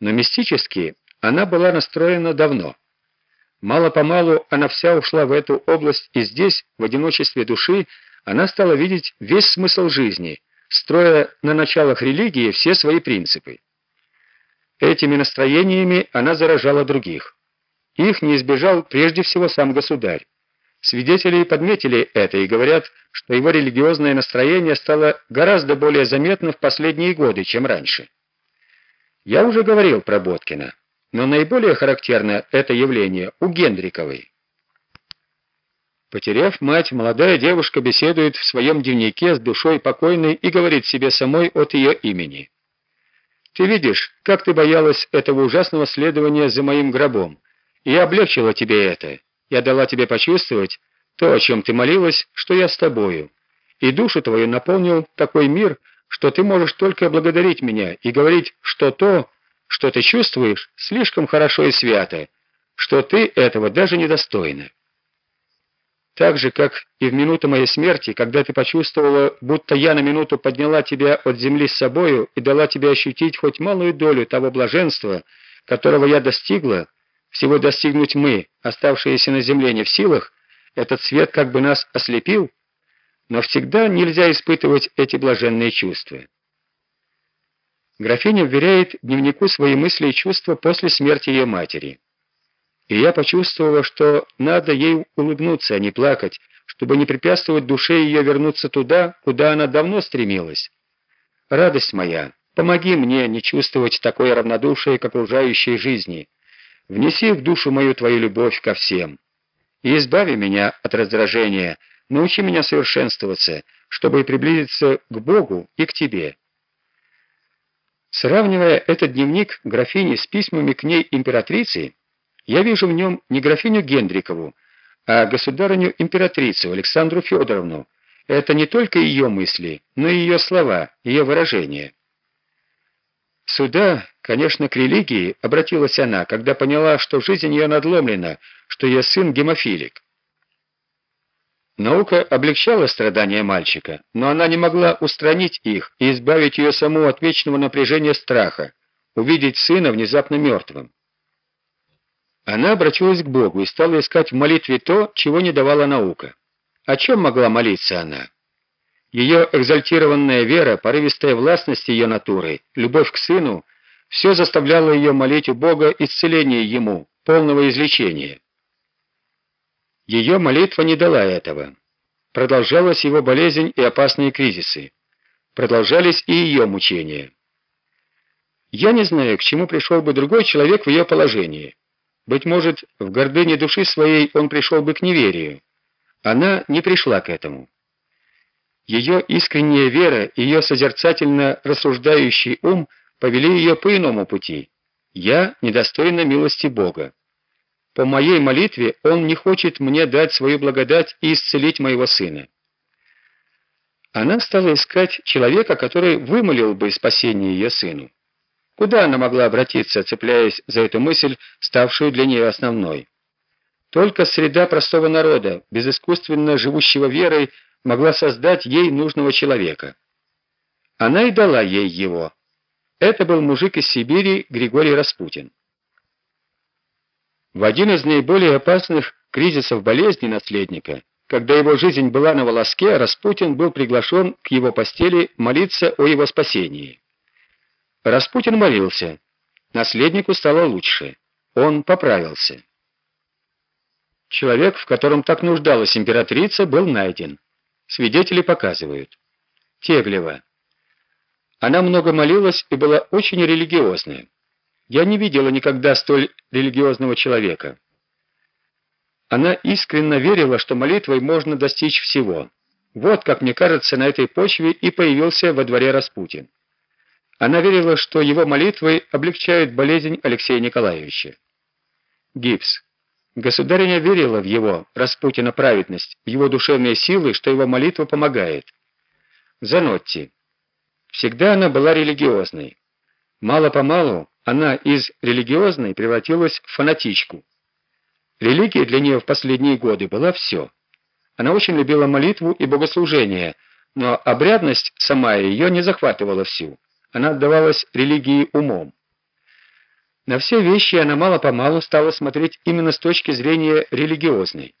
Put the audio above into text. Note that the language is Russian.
но мистически она была настроена давно. Мало-помалу она вся ушла в эту область, и здесь, в одиночестве души, она стала видеть весь смысл жизни, строя на началах религии все свои принципы. Этими настроениями она заражала других. Их не избежал прежде всего сам государь. Свидетели подметили это и говорят, что его религиозное настроение стало гораздо более заметно в последние годы, чем раньше. Я уже говорил про Боткина, но наиболее характерно это явление у Гендриковой. Потеряв мать, молодая девушка беседует в своем дневнике с душой покойной и говорит себе самой от ее имени. «Ты видишь, как ты боялась этого ужасного следования за моим гробом, и я облегчила тебе это. Я дала тебе почувствовать то, о чем ты молилась, что я с тобою, и душу твою наполнил такой мир, что ты можешь только благодарить меня и говорить, что то, что ты чувствуешь, слишком хорошо и свято, что ты этого даже недостойна. Так же, как и в минуту моей смерти, когда ты почувствовала, будто я на минуту подняла тебя от земли с собою и дала тебе ощутить хоть малую долю того блаженства, которого я достигла, всего достигнуть мы, оставшиеся на земле не в силах, этот свет как бы нас ослепил, но всегда нельзя испытывать эти блаженные чувства. Графиня вверяет дневнику свои мысли и чувства после смерти ее матери и я почувствовала, что надо ей улыбнуться, а не плакать, чтобы не препятствовать душе ее вернуться туда, куда она давно стремилась. Радость моя, помоги мне не чувствовать такое равнодушие к окружающей жизни. Внеси в душу мою твою любовь ко всем. И избави меня от раздражения, научи меня совершенствоваться, чтобы приблизиться к Богу и к тебе. Сравнивая этот дневник графини с письмами к ней императрицы, я вижу в нем не графиню Гендрикову, а государыню-императрицу Александру Федоровну. Это не только ее мысли, но и ее слова, ее выражения. Сюда, конечно, к религии обратилась она, когда поняла, что жизнь ее надломлена, что ее сын гемофилик. Наука облегчала страдания мальчика, но она не могла устранить их и избавить ее саму от вечного напряжения страха, увидеть сына внезапно мертвым. Она обратилась к Богу и стала искать в молитве то, чего не давала наука. О чем могла молиться она? Ее экзальтированная вера, порывистая властность ее натуры, любовь к сыну — все заставляло ее молить у Бога исцеления ему, полного излечения. Ее молитва не дала этого. Продолжалась его болезнь и опасные кризисы. Продолжались и ее мучения. Я не знаю, к чему пришел бы другой человек в ее положении. Быть может, в гордыне души своей он пришел бы к неверию. Она не пришла к этому. Ее искренняя вера, ее созерцательно рассуждающий ум повели ее по иному пути. Я недостойна милости Бога. По моей молитве он не хочет мне дать свою благодать и исцелить моего сына. Она стала искать человека, который вымолил бы спасение ее сыну. Куда она могла обратиться, цепляясь за эту мысль, ставшую для нее основной? Только среда простого народа, безыскусственно живущего верой, могла создать ей нужного человека. Она и дала ей его. Это был мужик из Сибири Григорий Распутин. В один из наиболее опасных кризисов болезни наследника, когда его жизнь была на волоске, Распутин был приглашен к его постели молиться о его спасении. Распутин молился. Наследнику стало лучше. Он поправился. Человек, в котором так нуждалась императрица, был найден. Свидетели показывают. Теглева. Она много молилась и была очень религиозная. Я не видела никогда столь религиозного человека. Она искренне верила, что молитвой можно достичь всего. Вот, как мне кажется, на этой почве и появился во дворе Распутин. Она верила, что его молитвы облегчают болезнь Алексея Николаевича. Гипс. Государиня верила в его, Распутина, праведность, в его душевные силы, что его молитва помогает. Занотти. Всегда она была религиозной. Мало-помалу она из религиозной превратилась в фанатичку. Религия для нее в последние годы была все. Она очень любила молитву и богослужение, но обрядность сама ее не захватывала всю она отдавалась религии умом. На все вещи она мало-помалу стала смотреть именно с точки зрения религиозной.